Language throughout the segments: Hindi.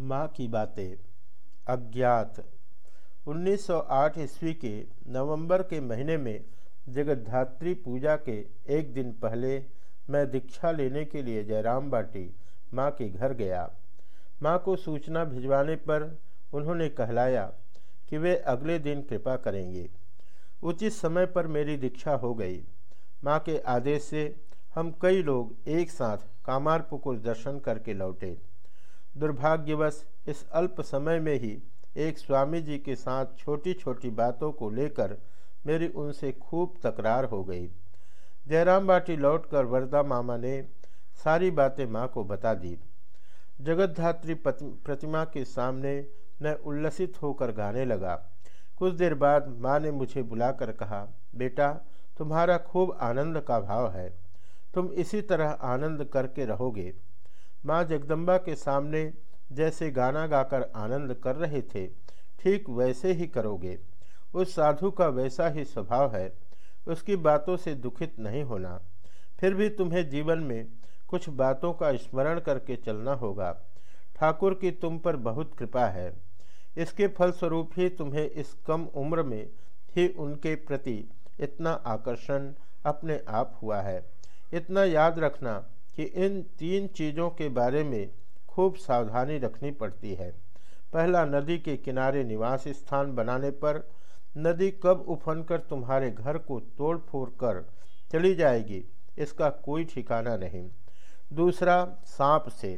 माँ की बातें। अज्ञात। 1908 ईस्वी के नवंबर के महीने में जगद्धात्री पूजा के एक दिन पहले मैं दीक्षा लेने के लिए जयराम बाटी माँ के घर गया। माँ को सूचना भिजवाने पर उन्होंने कहलाया कि वे अगले दिन कृपा करेंगे। उचित समय पर मेरी दीक्षा हो गई। माँ के आदेश से हम कई लोग एक साथ कामारपुकुर दर्शन करके लौटे। दुर्भाग्यवश इस अल्प समय में ही एक स्वामी जी के साथ छोटी छोटी बातों को लेकर मेरी उनसे खूब तकरार हो गई। जयराम बाटी लौटकर वरदा मामा ने सारी बातें माँ को बता दी। जगतधात्री प्रतिमा के सामने मैं उल्लसित होकर गाने लगा। कुछ देर बाद माँ ने मुझे बुलाकर कहा, बेटा, तुम्हारा खूब आनंद का भाव है। तुम इसी तरह आनंद करके रहोगे। माँ जगदम्बा के सामने जैसे गाना गाकर आनंद कर रहे थे, ठीक वैसे ही करोगे। उस साधु का वैसा ही स्वभाव है, उसकी बातों से दुखित नहीं होना। फिर भी तुम्हें जीवन में कुछ बातों का स्मरण करके चलना होगा। ठाकुर की तुम पर बहुत कृपा है। इसके फलस्वरूप ही तुम्हें इस कम उम्र में ही उनके प्रति इतना आकर्षण अपने आप हुआ है। इतना याद रखना कि इन तीन चीज़ों के बारे में खूब सावधानी रखनी पड़ती है। पहला, नदी के किनारे निवास स्थान बनाने पर नदी कब उफन कर तुम्हारे घर को तोड़ फोड़ कर चली जाएगी, इसका कोई ठिकाना नहीं। दूसरा, सांप से।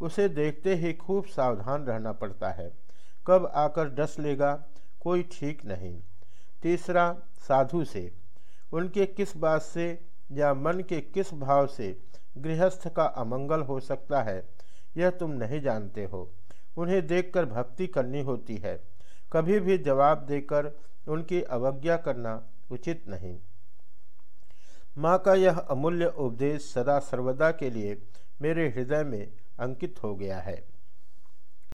उसे देखते ही खूब सावधान रहना पड़ता है। कब आकर डस लेगा, कोई ठीक नहीं। तीसरा, साधु से। उनके किस बात से या मन के किस भाव से गृहस्थ का अमंगल हो सकता है। यह तुम नहीं जानते हो। उन्हें देखकर भक्ति करनी होती है। कभी भी जवाब देकर उनकी अवज्ञा करना उचित नहीं। माँ का यह अमूल्य उपदेश सदा सर्वदा के लिए मेरे हृदय में अंकित हो गया है।